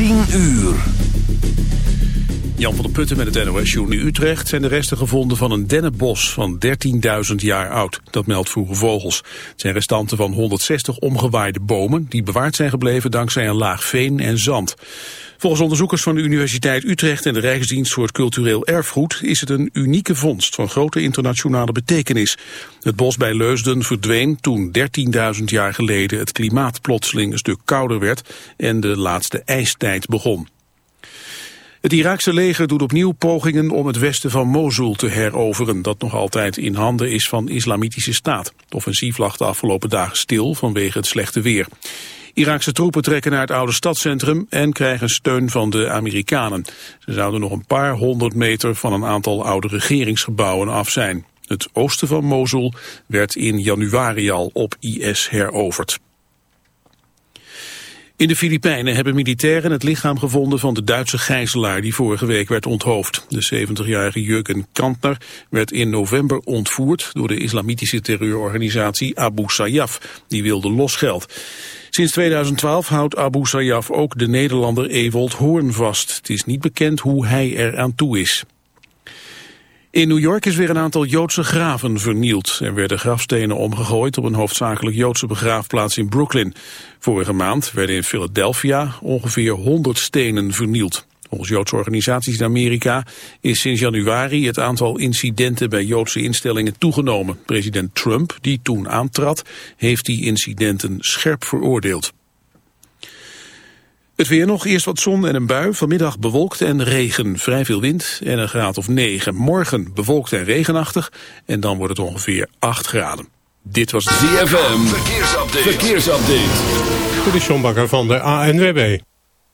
10 uur. Jan van der Putten met het NOS Journal Utrecht zijn de resten gevonden van een dennenbos van 13.000 jaar oud. Dat meldt Vroege Vogels. Het zijn restanten van 160 omgewaaide bomen die bewaard zijn gebleven dankzij een laag veen en zand. Volgens onderzoekers van de Universiteit Utrecht en de Rijksdienst voor het Cultureel Erfgoed is het een unieke vondst van grote internationale betekenis. Het bos bij Leusden verdween toen 13.000 jaar geleden het klimaat plotseling een stuk kouder werd en de laatste ijstijd begon. Het Iraakse leger doet opnieuw pogingen om het westen van Mosul te heroveren, dat nog altijd in handen is van islamitische staat. Het offensief lag de afgelopen dagen stil vanwege het slechte weer. Iraakse troepen trekken naar het oude stadscentrum en krijgen steun van de Amerikanen. Ze zouden nog een paar honderd meter van een aantal oude regeringsgebouwen af zijn. Het oosten van Mosul werd in januari al op IS heroverd. In de Filipijnen hebben militairen het lichaam gevonden van de Duitse gijzelaar die vorige week werd onthoofd. De 70-jarige Jurgen Kantner werd in november ontvoerd door de islamitische terreurorganisatie Abu Sayyaf. Die wilde losgeld. Sinds 2012 houdt Abu Sayyaf ook de Nederlander Ewold Hoorn vast. Het is niet bekend hoe hij er aan toe is. In New York is weer een aantal Joodse graven vernield. Er werden grafstenen omgegooid op een hoofdzakelijk Joodse begraafplaats in Brooklyn. Vorige maand werden in Philadelphia ongeveer 100 stenen vernield. Volgens Joodse organisaties in Amerika is sinds januari het aantal incidenten bij Joodse instellingen toegenomen. President Trump, die toen aantrad, heeft die incidenten scherp veroordeeld. Het weer nog, eerst wat zon en een bui. Vanmiddag bewolkt en regen. Vrij veel wind en een graad of 9. Morgen bewolkt en regenachtig. En dan wordt het ongeveer 8 graden. Dit was ZFM. Verkeersupdate. Verkeersupdate. Dit is John Bakker van de ANWB.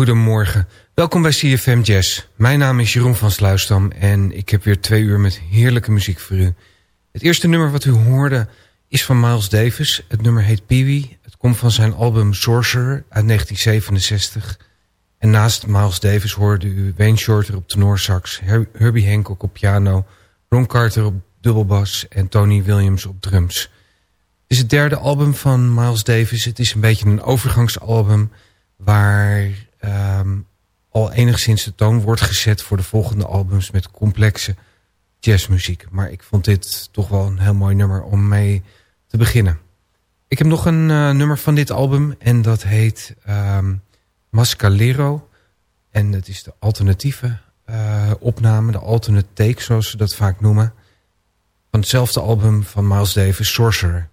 Goedemorgen. Welkom bij CFM Jazz. Mijn naam is Jeroen van Sluisdam en ik heb weer twee uur met heerlijke muziek voor u. Het eerste nummer wat u hoorde is van Miles Davis. Het nummer heet Peewee. Het komt van zijn album Sorcerer uit 1967. En naast Miles Davis hoorde u Wayne Shorter op tenorsax... Herbie Hancock op piano, Ron Carter op dubbelbas... en Tony Williams op drums. Het is het derde album van Miles Davis. Het is een beetje een overgangsalbum waar um, al enigszins de toon wordt gezet voor de volgende albums met complexe jazzmuziek. Maar ik vond dit toch wel een heel mooi nummer om mee te beginnen. Ik heb nog een uh, nummer van dit album en dat heet um, Mascalero. En het is de alternatieve uh, opname, de alternate take zoals ze dat vaak noemen. Van hetzelfde album van Miles Davis, Sorcerer.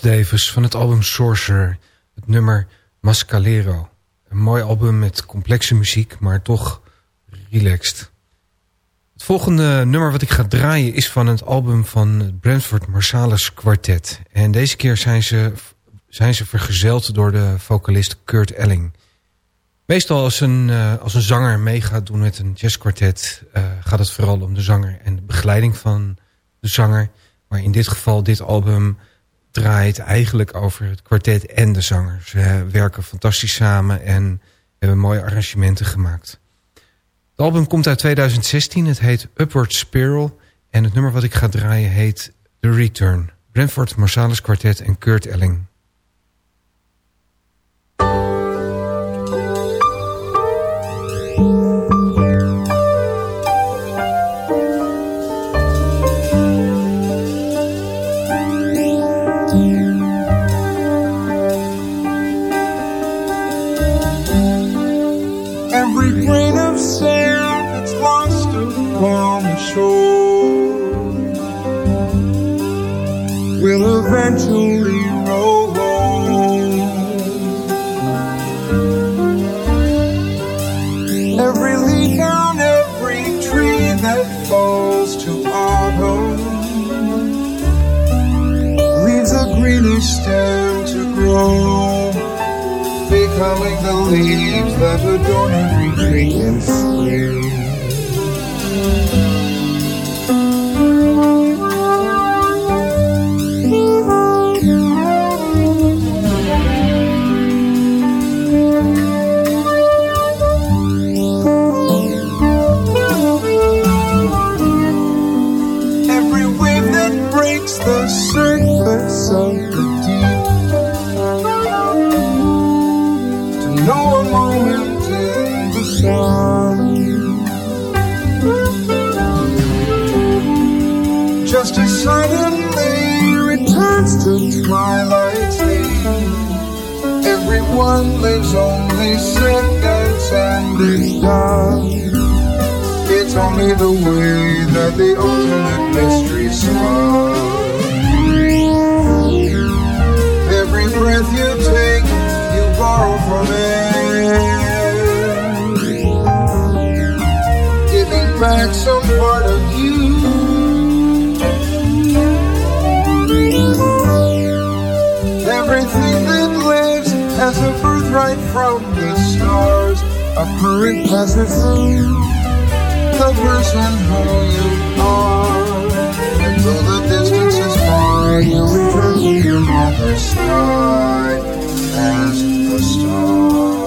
Davis van het album Sorcerer. Het nummer Mascalero. Een mooi album met complexe muziek, maar toch relaxed. Het volgende nummer wat ik ga draaien is van het album van het Brentford Marsalis Quartet. En deze keer zijn ze, zijn ze vergezeld door de vocalist Kurt Elling. Meestal als een, uh, als een zanger mee gaat doen met een jazzkwartet... Uh, gaat het vooral om de zanger en de begeleiding van de zanger. Maar in dit geval, dit album draait eigenlijk over het kwartet en de zanger. Ze werken fantastisch samen en hebben mooie arrangementen gemaakt. Het album komt uit 2016, het heet Upward Spiral... en het nummer wat ik ga draaien heet The Return. Brentford Marsalis Quartet en Kurt Elling. leaves that adorn every tree and spring. Every wave that breaks the surface of the one lives only seconds and it's done. It's only the way that the ultimate mystery starts. Every breath you take, you borrow from it. Giving back some part of has a birthright from the stars. A current through the person who you are. And though the distance is far, you return to your mother's sky as the star.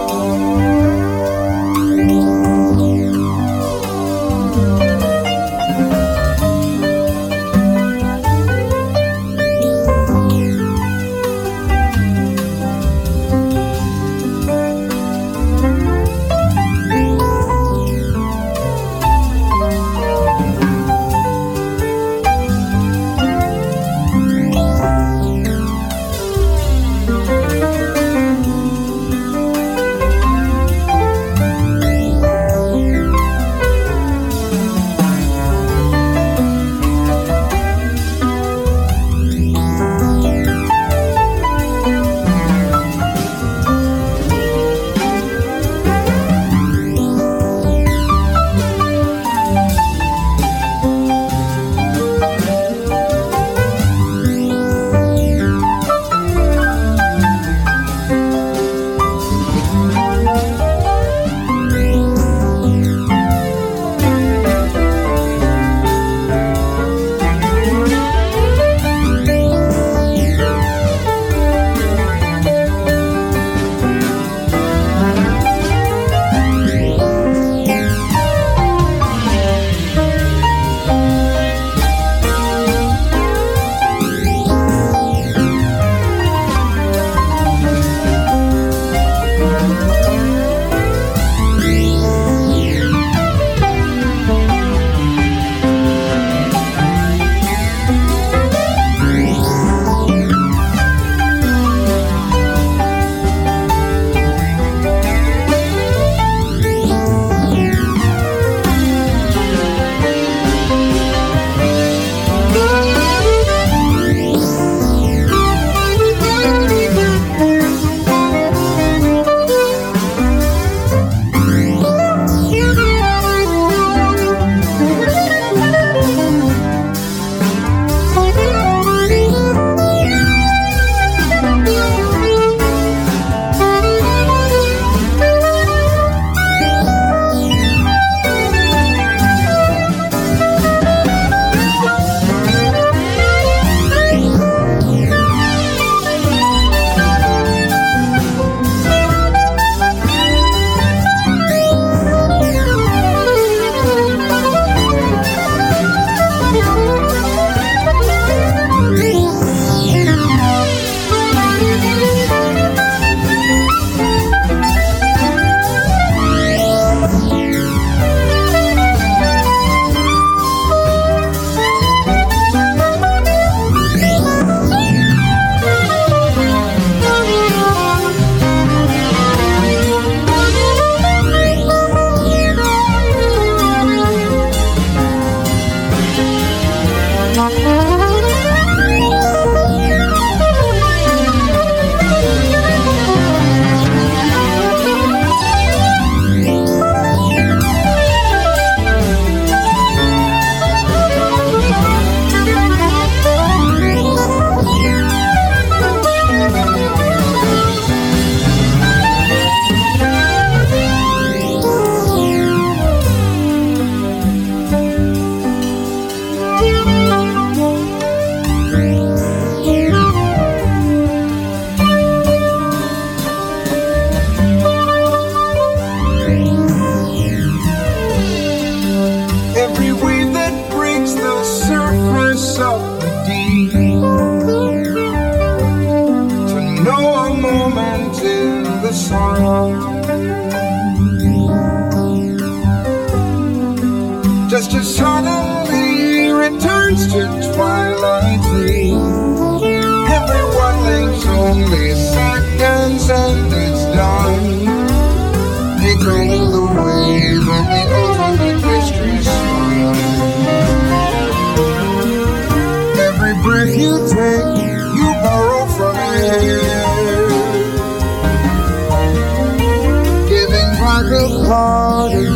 other part of you.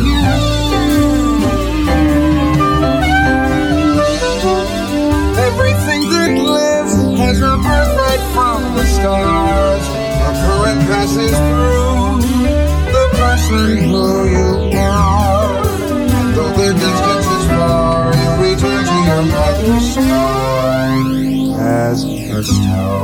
Everything that lives has a birthright from the stars. A current passes through the person who you are. Though the distance is far, you return to your mother's sky as a star.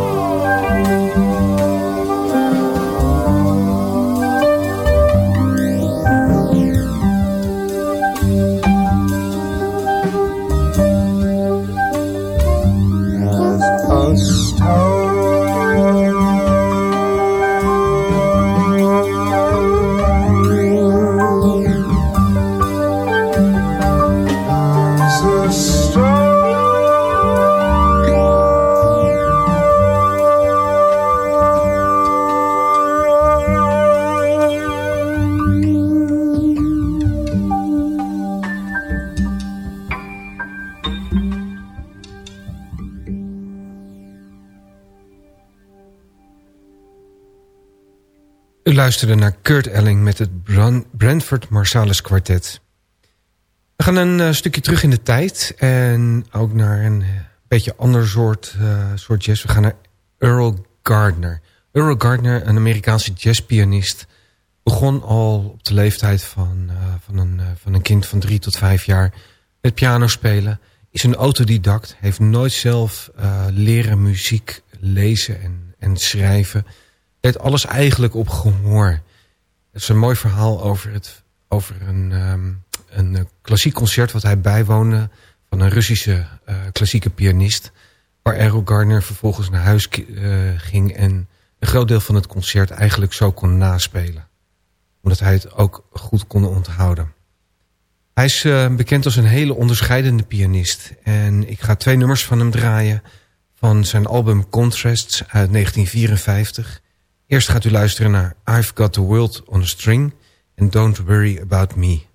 Luisterde naar Kurt Elling met het Bran- Brentford Marsalis Quartet. We gaan een eh, stukje terug in de tijd en ook naar een beetje ander soort, eh, soort jazz. We gaan naar Earl Gardner. Earl Gardner, een Amerikaanse jazzpianist, begon al op de leeftijd van, eh, van, een, van een kind van drie tot vijf jaar met piano spelen. Is een autodidact, heeft nooit zelf leren muziek lezen en, en schrijven. Deed alles eigenlijk op gehoor. Het is een mooi verhaal over, het, over een, ehm, een eh, klassiek concert wat hij bijwoonde van een Russische eh, klassieke pianist. Waar Errol Gardner vervolgens naar huis eh, ging en een groot deel van het concert eigenlijk zo kon naspelen. Omdat hij het ook goed kon onthouden. Hij is bekend als een hele onderscheidende pianist. En ik ga twee nummers van hem draaien van zijn album Contrasts uit 1954. Eerst gaat u luisteren naar I've Got the World on a String and Don't Worry About Me.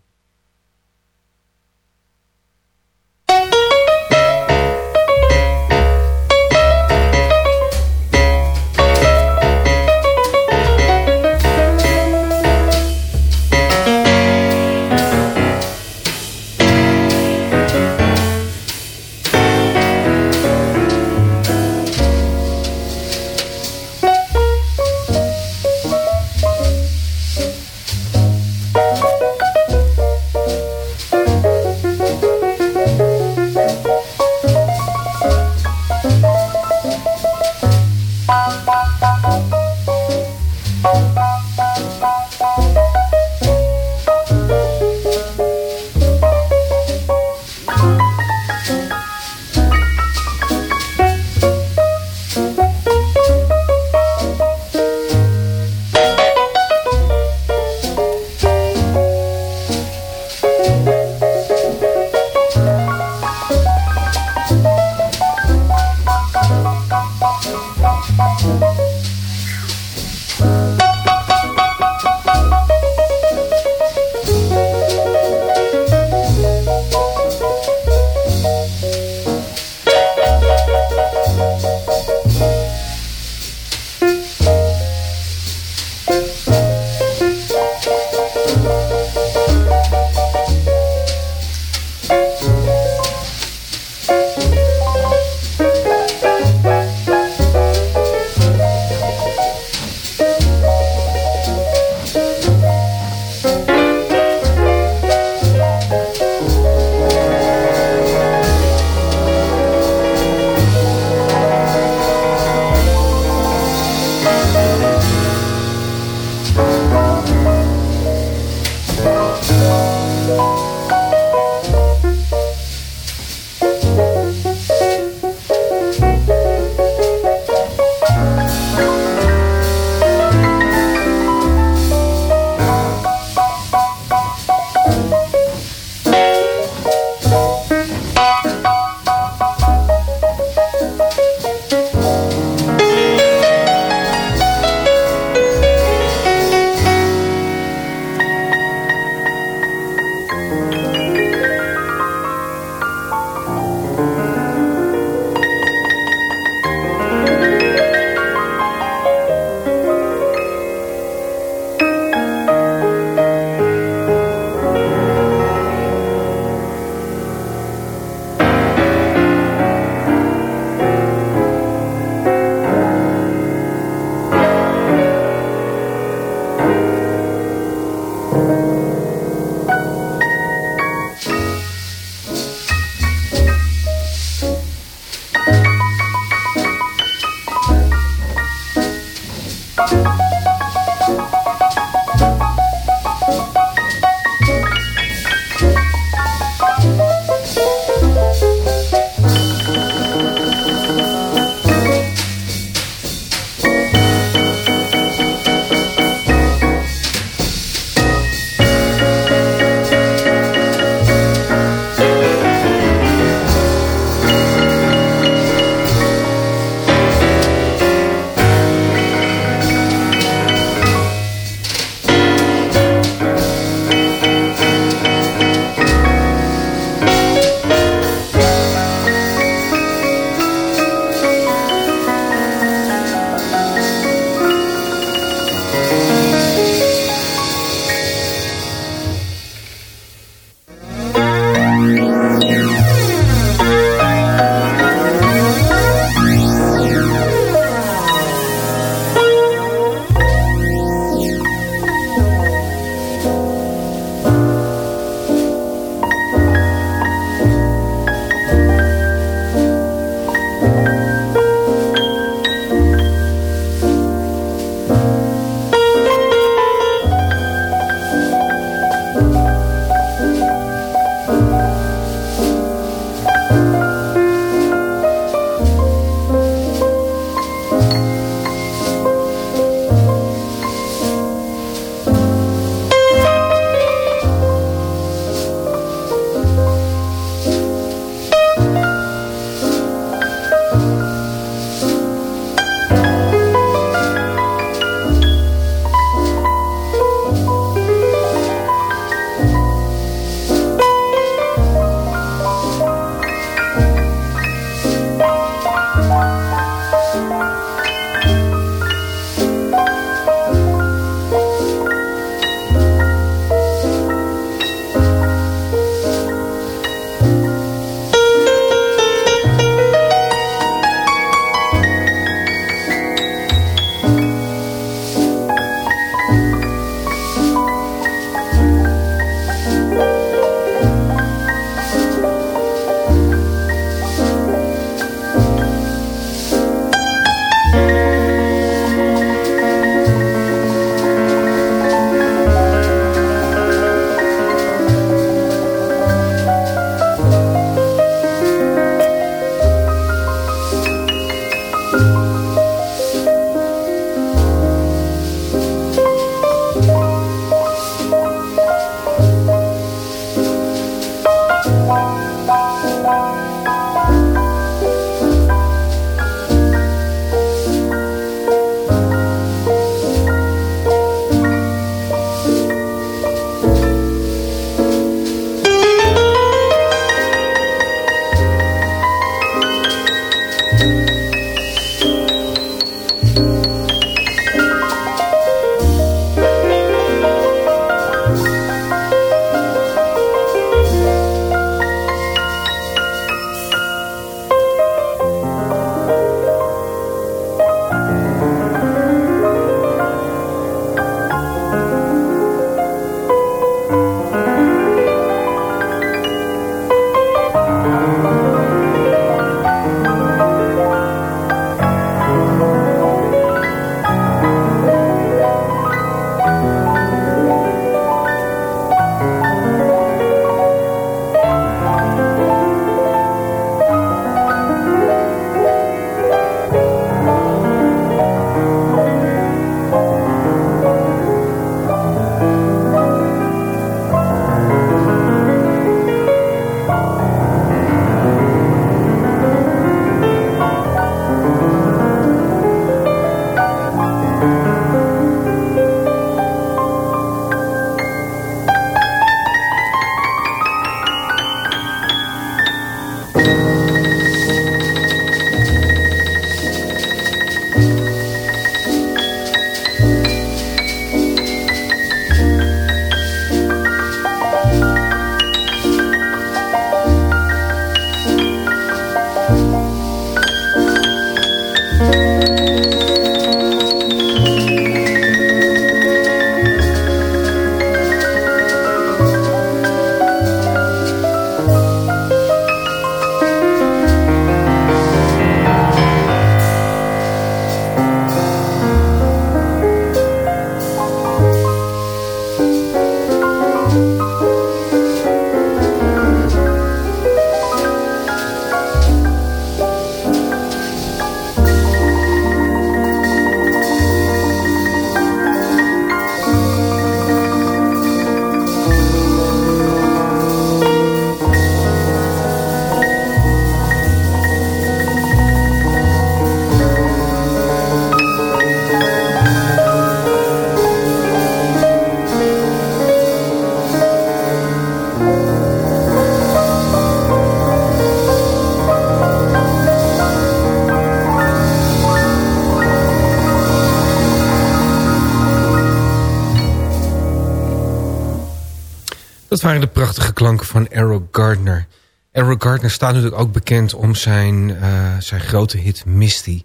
Dat waren de prachtige klanken van Errol Gardner. Errol Gardner staat natuurlijk ook bekend om zijn, uh, zijn grote hit Misty.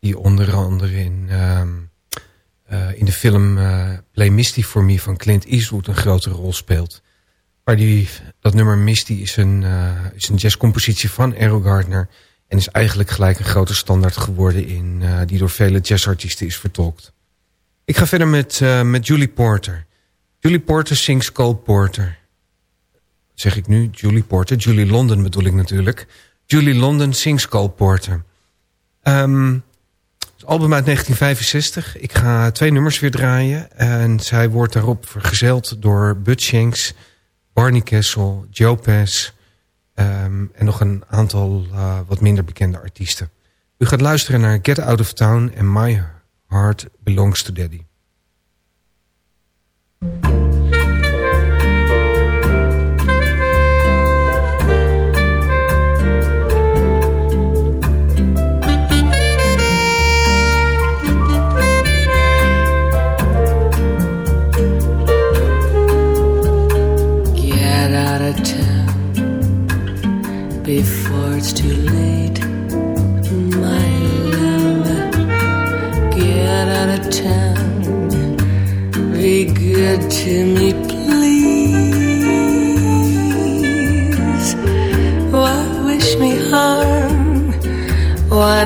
Die onder andere in, uh, uh, in de film uh, Play Misty for Me van Clint Eastwood een grote rol speelt. Maar die, dat nummer Misty is een, is een jazzcompositie van Errol Gardner. En is eigenlijk gelijk een grote standaard geworden in, die door vele jazzartiesten is vertolkt. Ik ga verder met, met Julie Porter. Julie Porter zingt Cole Porter zeg ik nu, Julie Porter. Julie London bedoel ik natuurlijk. Julie London sings Cole Porter. Um, het album uit 1965. Ik ga twee nummers weer draaien. En zij wordt daarop vergezeld door Bud Shanks, Barney Kessel, Joe Pass... Um, en nog een aantal uh, wat minder bekende artiesten. U gaat luisteren naar Get Out of Town en My Heart Belongs to Daddy.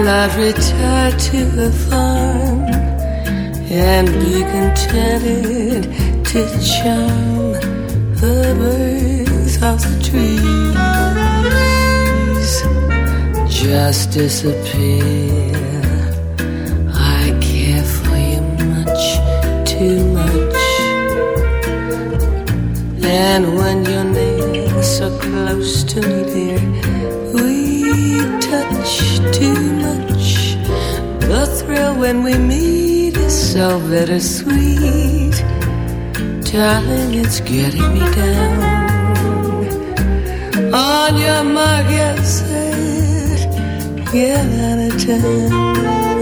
Why not retire to the farm and be contented to charm the birds of the trees? just disappear. I care for you much, too much. And when you're near, so close to me, dear, we touch too much. The thrill when we meet is so bittersweet. Darling, it's getting me down. On your mark, yes get out of town.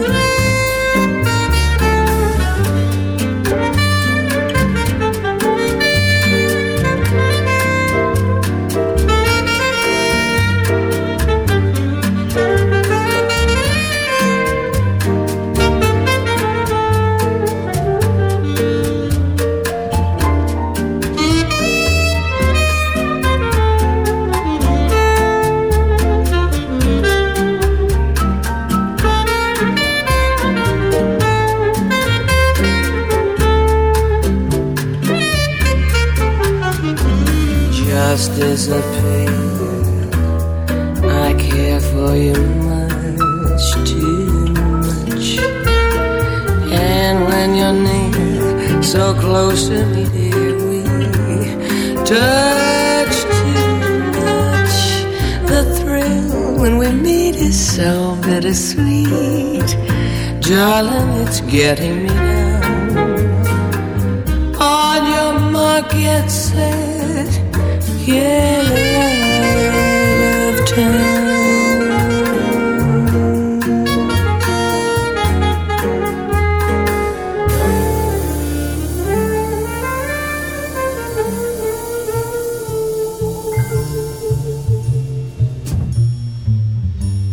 Disappear. I care for you much, too much. And when you're near, so close to me, dear, we touch too much. The thrill when we meet is so bittersweet. Darling, it's getting me down. On your mark, get set get out of town.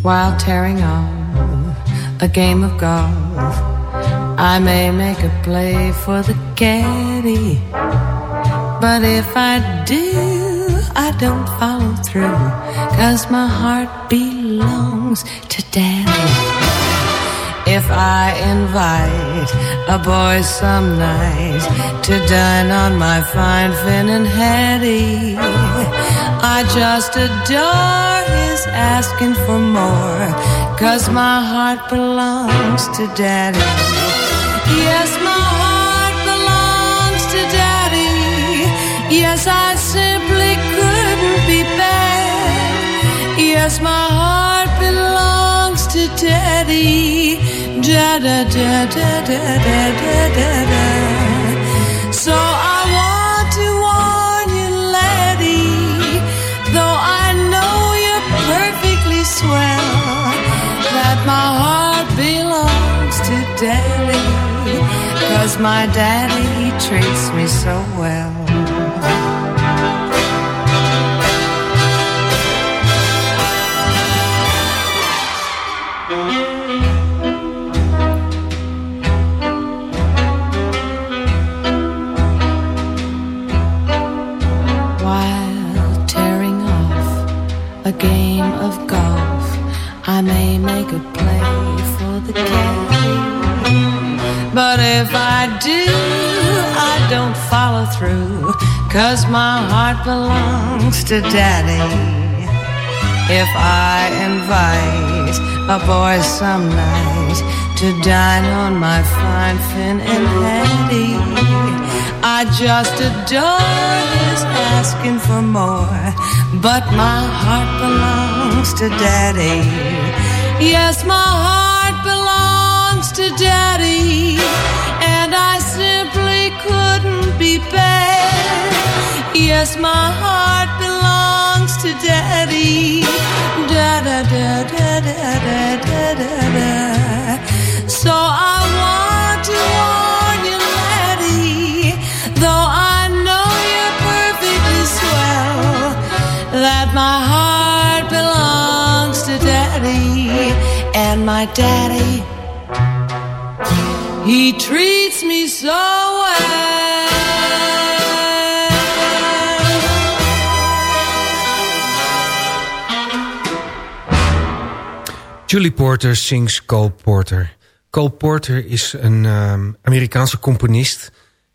While tearing on a game of golf, I may make a play for the caddy. But if I do, I don't follow through. Cause my heart belongs to daddy. If I invite a boy some night to dine on my fine Finn and Hattie, I just adore his asking for more. Cause my heart belongs to daddy. Yes, my Yes, my heart belongs to Daddy. Da da da da da da da da da. So I want to warn you, laddie, though I know you're perfectly swell, that my heart belongs to Daddy. Cause my daddy he treats me so well. game of golf. I may make a play for the catch. But if I do, I don't follow through. Cause my heart belongs to daddy. If I invite a boy some night to dine on my fine fin and Hattie, I just adore his asking for more. But my heart belongs to daddy. Yes, my heart belongs to daddy. And I simply couldn't be bad. Yes, my heart belongs daddy. Da da da da da da da da. da. So I want to warn you, laddie, though I know you're perfectly swell, that my heart belongs to daddy, and my daddy, he treats me so well. Julie Porter sings Cole Porter. Cole Porter is een um, Amerikaanse componist.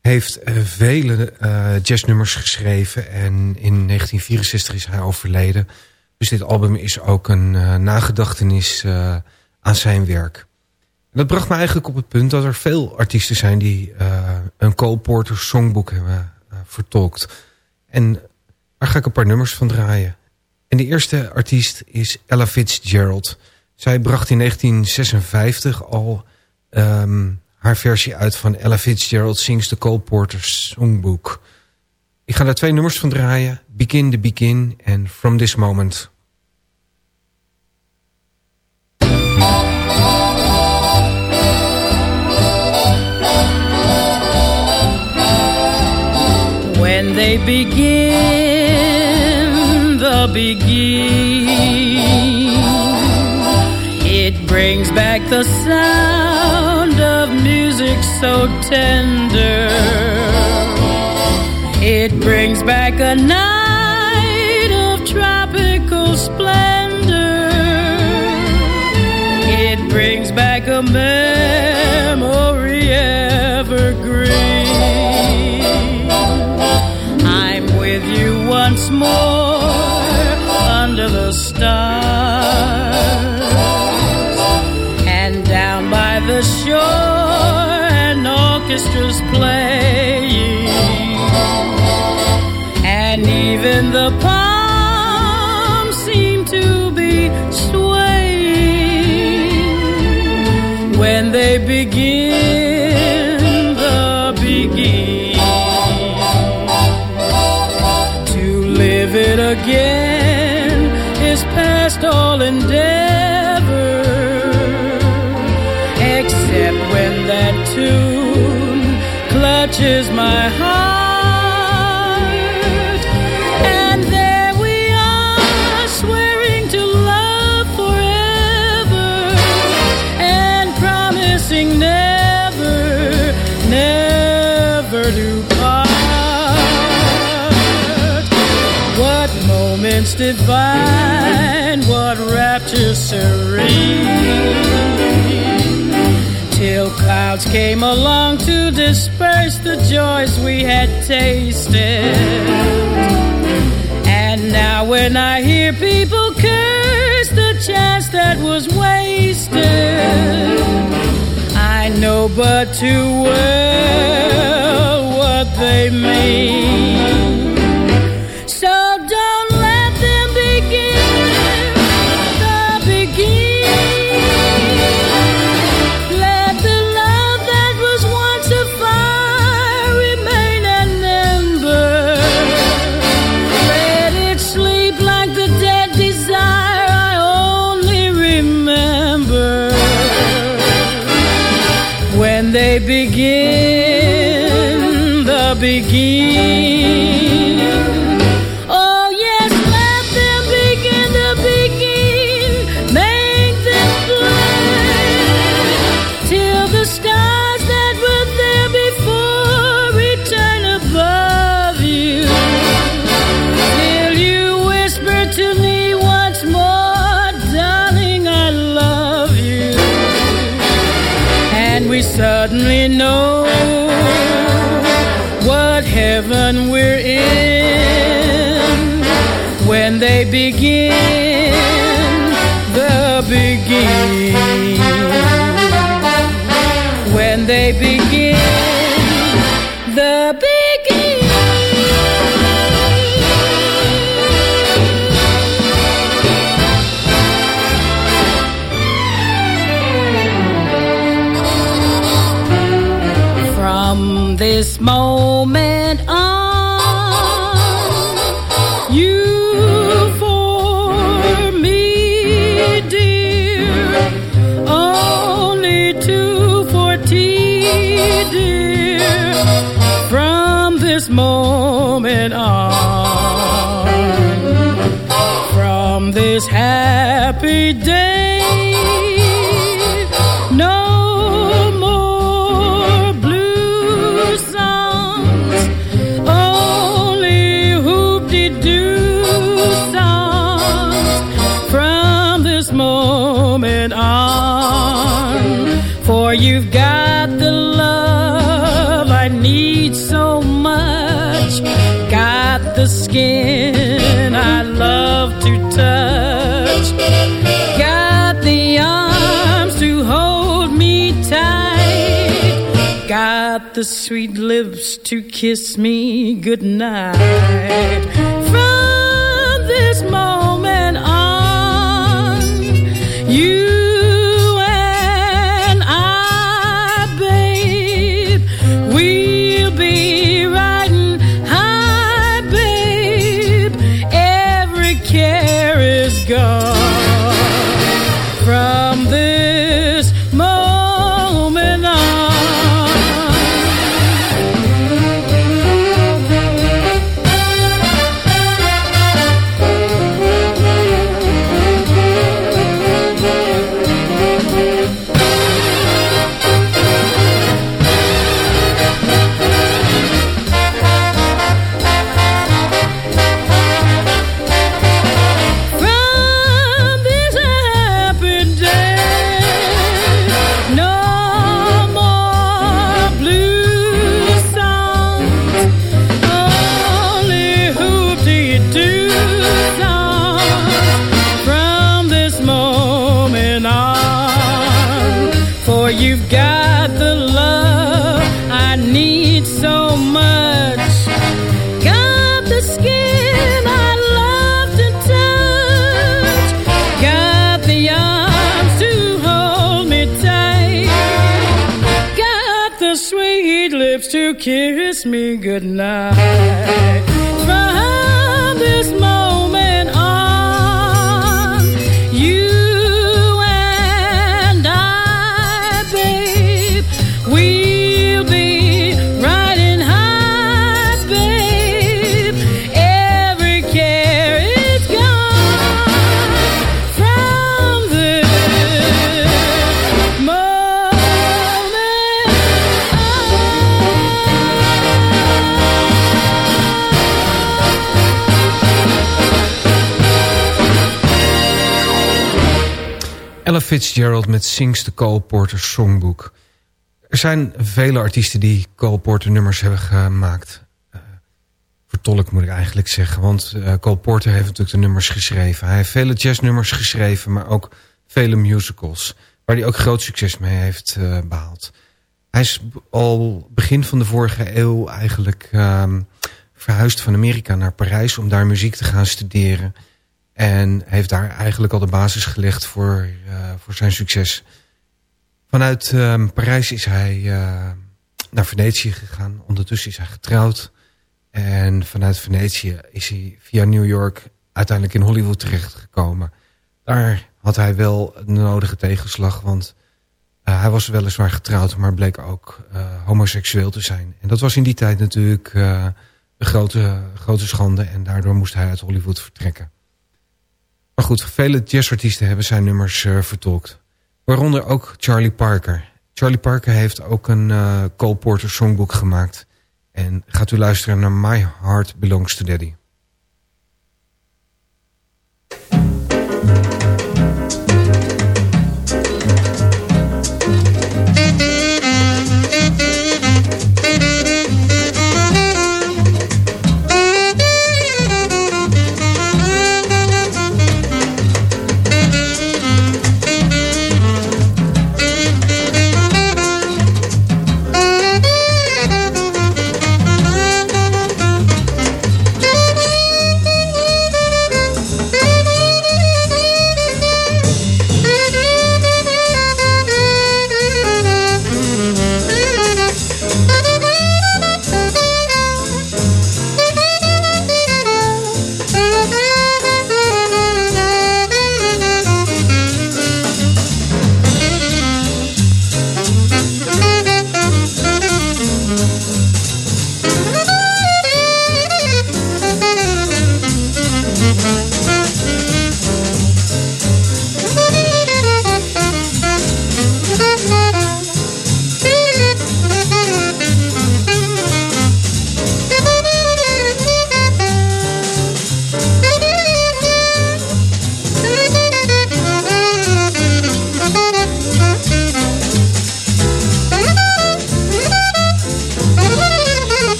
Heeft uh, vele uh, jazznummers geschreven. En in 1964 is hij overleden. Dus dit album is ook een uh, nagedachtenis aan zijn werk. Dat bracht me eigenlijk op het punt dat er veel artiesten zijn... die een Cole Porter songboek hebben vertolkt. En daar ga ik een paar nummers van draaien. En de eerste artiest is Ella Fitzgerald... Zij bracht in 1956 al um, haar versie uit van Ella Fitzgerald Sings the Cole Porter Songbook. Ik ga daar twee nummers van draaien. Begin the Begin en From This Moment. When they begin the begin brings back the sound of music so tender. It brings back a night of tropical splendor. It brings back a memory evergreen. I'm with you once more under the stars by the shore and orchestras playing. And even the palms seem to be swaying. When they begin clutches my heart. And there we are, swearing to love forever and promising never, never to part. What moments divine, what rapture serene clouds came along to disperse the joys we had tasted. And now when I hear people curse the chance that was wasted, I know but too well what they mean. Begin moment on. From this happy day no more blue songs only hoop-de-doo songs. From this moment on for you've the sweet lips to kiss me goodnight. From this moment for you've got the love I need so much. Got the skin I love to touch. Got the arms to hold me tight. Got the sweet lips to kiss me goodnight. From this moment Fitzgerald met Sings the Cole Porter Songbook. Er zijn vele artiesten die Cole Porter nummers hebben gemaakt. Uh, vertolk moet ik eigenlijk zeggen. Want uh, Cole Porter heeft natuurlijk de nummers geschreven. Hij heeft vele jazznummers geschreven, maar ook vele musicals. Waar hij ook groot succes mee heeft uh, behaald. Hij is al begin van de vorige eeuw eigenlijk um, verhuisd van Amerika naar Parijs... om daar muziek te gaan studeren... En heeft daar eigenlijk al de basis gelegd voor, uh, voor zijn succes. Vanuit uh, Parijs is hij uh, naar Venetië gegaan. Ondertussen is hij getrouwd. En vanuit Venetië is hij via New York uiteindelijk in Hollywood terechtgekomen. Daar had hij wel de nodige tegenslag. Want uh, hij was weliswaar getrouwd, maar bleek ook homoseksueel te zijn. En dat was in die tijd natuurlijk een grote, grote schande. En daardoor moest hij uit Hollywood vertrekken. Maar goed, vele jazzartiesten hebben zijn nummers uh, vertolkt. Waaronder ook Charlie Parker. Charlie Parker heeft ook een uh, Cole Porter songboek gemaakt. En gaat u luisteren naar My Heart Belongs to Daddy.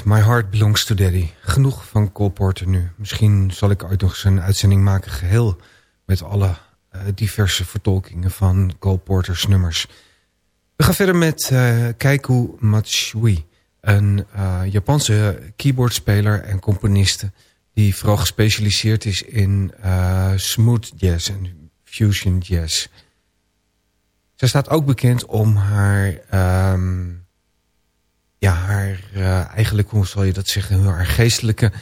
My Heart Belongs to Daddy. Genoeg van Cole Porter nu. Misschien zal ik ooit nog eens een uitzending maken geheel... met alle uh, diverse vertolkingen van Cole Porter's nummers. We gaan verder met uh, Matsui. Een uh, Japanse keyboardspeler en componiste... die vooral gespecialiseerd is in smooth jazz en fusion jazz. Zij staat ook bekend om haar... Um, ja, haar uh, eigenlijk, hoe zal je dat zeggen, haar geestelijke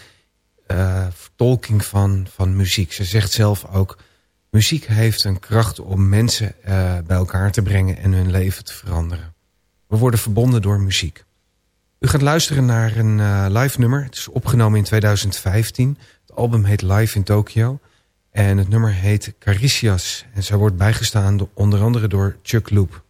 uh, vertolking van, van muziek. Ze zegt zelf ook, muziek heeft een kracht om mensen uh, bij elkaar te brengen en hun leven te veranderen. We worden verbonden door muziek. U gaat luisteren naar een live nummer. Het is opgenomen in 2015. Het album heet Live in Tokyo. En het nummer heet Caricias. En zij wordt bijgestaan onder andere door Chuck Loop.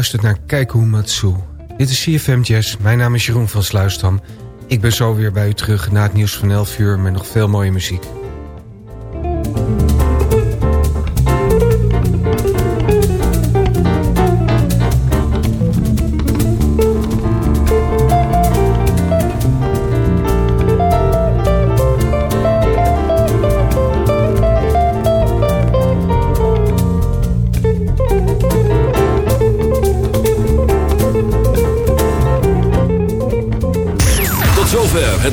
Luistert naar Matsu. Dit is CFM Jazz. Mijn naam is Jeroen van Sluisdam. Ik ben zo weer bij u terug na het nieuws van 11 uur met nog veel mooie muziek.